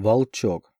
Волчок.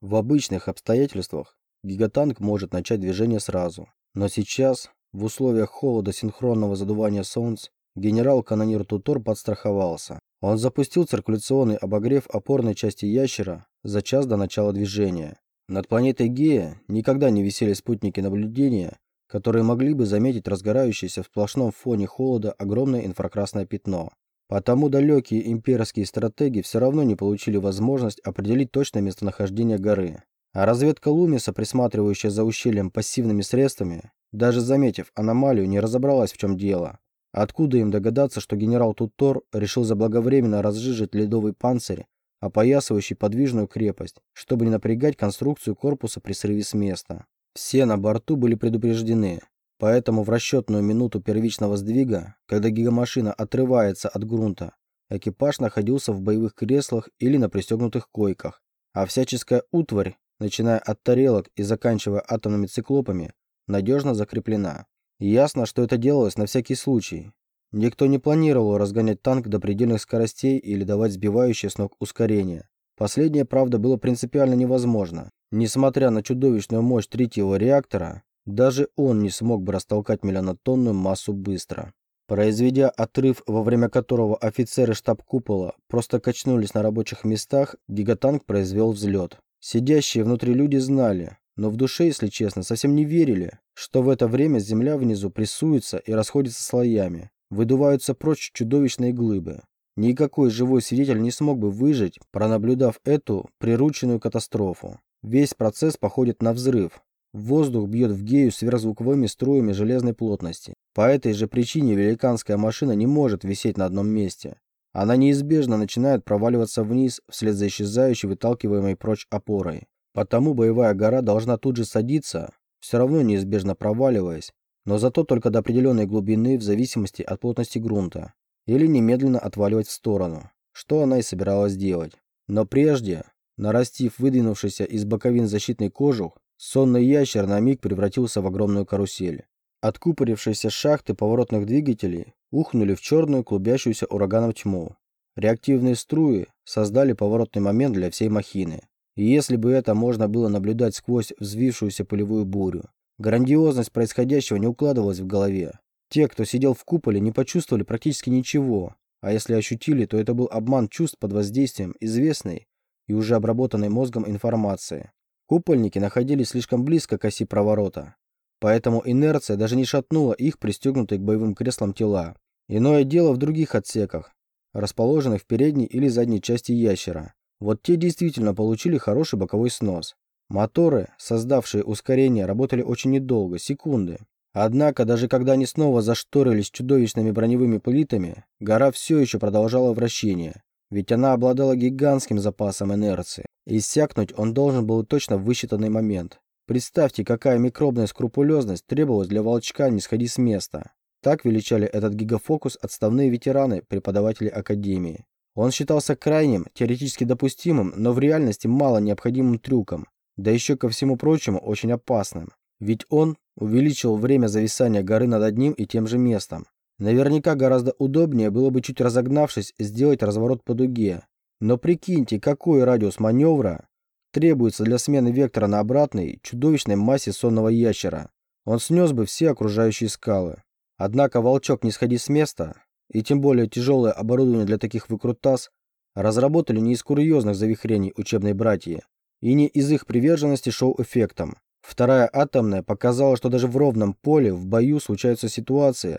В обычных обстоятельствах гигатанк может начать движение сразу, но сейчас, в условиях холода синхронного задувания солнц, генерал-канонир Тутор подстраховался. Он запустил циркуляционный обогрев опорной части ящера за час до начала движения. Над планетой Гея никогда не висели спутники наблюдения, которые могли бы заметить разгорающееся в сплошном фоне холода огромное инфракрасное пятно. Потому далекие имперские стратеги все равно не получили возможность определить точное местонахождение горы. А разведка Лумиса, присматривающая за ущельем пассивными средствами, даже заметив аномалию, не разобралась в чем дело. Откуда им догадаться, что генерал Тутор решил заблаговременно разжижить ледовый панцирь, опоясывающий подвижную крепость, чтобы не напрягать конструкцию корпуса при срыве с места. Все на борту были предупреждены, Поэтому в расчетную минуту первичного сдвига, когда гигамашина отрывается от грунта, экипаж находился в боевых креслах или на пристегнутых койках, а всяческая утварь, начиная от тарелок и заканчивая атомными циклопами, надежно закреплена. Ясно, что это делалось на всякий случай. Никто не планировал разгонять танк до предельных скоростей или давать сбивающее с ног ускорение. Последнее, правда, было принципиально невозможно. Несмотря на чудовищную мощь третьего реактора, даже он не смог бы растолкать миллионотонную массу быстро. Произведя отрыв, во время которого офицеры штаб-купола просто качнулись на рабочих местах, гигатанк произвел взлет. Сидящие внутри люди знали, но в душе, если честно, совсем не верили, что в это время земля внизу прессуется и расходится слоями, выдуваются прочь чудовищные глыбы. Никакой живой свидетель не смог бы выжить, пронаблюдав эту прирученную катастрофу. Весь процесс походит на взрыв, Воздух бьет в гею сверхзвуковыми струями железной плотности. По этой же причине великанская машина не может висеть на одном месте. Она неизбежно начинает проваливаться вниз вслед за исчезающей выталкиваемой прочь опорой. Потому боевая гора должна тут же садиться, все равно неизбежно проваливаясь, но зато только до определенной глубины в зависимости от плотности грунта, или немедленно отваливать в сторону, что она и собиралась делать. Но прежде, нарастив выдвинувшийся из боковин защитный кожух, Сонный ящер на миг превратился в огромную карусель. Откупорившиеся шахты поворотных двигателей ухнули в черную клубящуюся ураганом тьму. Реактивные струи создали поворотный момент для всей махины. И если бы это можно было наблюдать сквозь взвившуюся пылевую бурю, грандиозность происходящего не укладывалась в голове. Те, кто сидел в куполе, не почувствовали практически ничего, а если ощутили, то это был обман чувств под воздействием известной и уже обработанной мозгом информации. Купольники находились слишком близко к оси проворота, поэтому инерция даже не шатнула их пристегнутые к боевым креслам тела. Иное дело в других отсеках, расположенных в передней или задней части ящера. Вот те действительно получили хороший боковой снос. Моторы, создавшие ускорение, работали очень недолго, секунды. Однако, даже когда они снова зашторились чудовищными броневыми плитами, гора все еще продолжала вращение, ведь она обладала гигантским запасом инерции. Иссякнуть он должен был точно в высчитанный момент. Представьте, какая микробная скрупулезность требовалась для волчка не сходи с места. Так величали этот гигафокус отставные ветераны, преподаватели Академии. Он считался крайним, теоретически допустимым, но в реальности мало необходимым трюком, да еще ко всему прочему очень опасным. Ведь он увеличил время зависания горы над одним и тем же местом. Наверняка гораздо удобнее было бы чуть разогнавшись сделать разворот по дуге, но прикиньте, какой радиус маневра требуется для смены вектора на обратный чудовищной массе сонного ящера. Он снес бы все окружающие скалы. Однако волчок не сходи с места, и тем более тяжелое оборудование для таких выкрутас разработали не из курьезных завихрений учебной братьи, и не из их приверженности шоу-эффектам. Вторая атомная показала, что даже в ровном поле в бою случаются ситуации,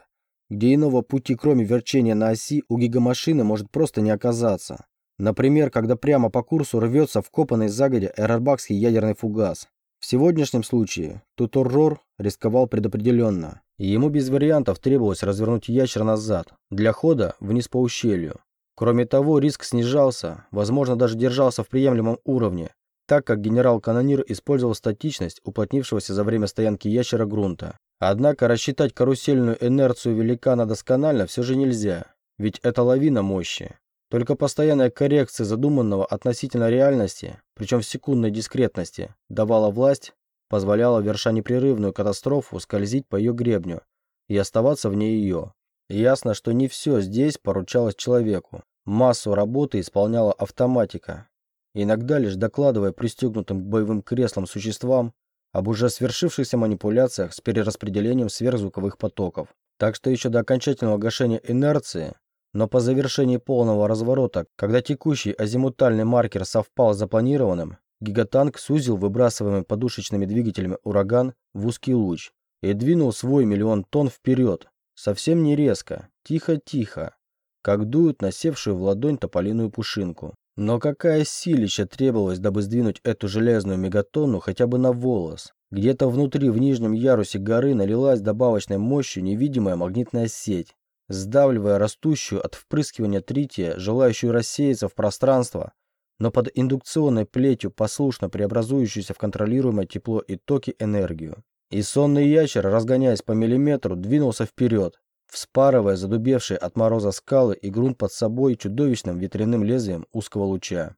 где иного пути, кроме верчения на оси, у гигамашины может просто не оказаться. Например, когда прямо по курсу рвется вкопанный загодя эрарбакский ядерный фугас. В сегодняшнем случае Туторрор рисковал предопределенно, и ему без вариантов требовалось развернуть ящер назад, для хода вниз по ущелью. Кроме того, риск снижался, возможно, даже держался в приемлемом уровне, так как генерал-канонир использовал статичность уплотнившегося за время стоянки ящера грунта. Однако рассчитать карусельную инерцию великана досконально все же нельзя, ведь это лавина мощи. Только постоянная коррекция задуманного относительно реальности, причем в секундной дискретности, давала власть, позволяла, верша непрерывную катастрофу, скользить по ее гребню и оставаться вне ее. Ясно, что не все здесь поручалось человеку. Массу работы исполняла автоматика. иногда лишь докладывая пристегнутым к боевым креслам существам об уже свершившихся манипуляциях с перераспределением сверхзвуковых потоков. Так что еще до окончательного гашения инерции, но по завершении полного разворота, когда текущий азимутальный маркер совпал с запланированным, гигатанк сузил выбрасываемый подушечными двигателями ураган в узкий луч и двинул свой миллион тонн вперед, совсем не резко, тихо-тихо, как дуют насевшую в ладонь тополиную пушинку. Но какая силища требовалась, дабы сдвинуть эту железную мегатонну хотя бы на волос? Где-то внутри, в нижнем ярусе горы, налилась добавочной мощью невидимая магнитная сеть, сдавливая растущую от впрыскивания трития, желающую рассеяться в пространство, но под индукционной плетью послушно преобразующуюся в контролируемое тепло и токи энергию. И сонный ящер, разгоняясь по миллиметру, двинулся вперед, вспарывая задубевшие от мороза скалы и грунт под собой чудовищным ветряным лезвием узкого луча.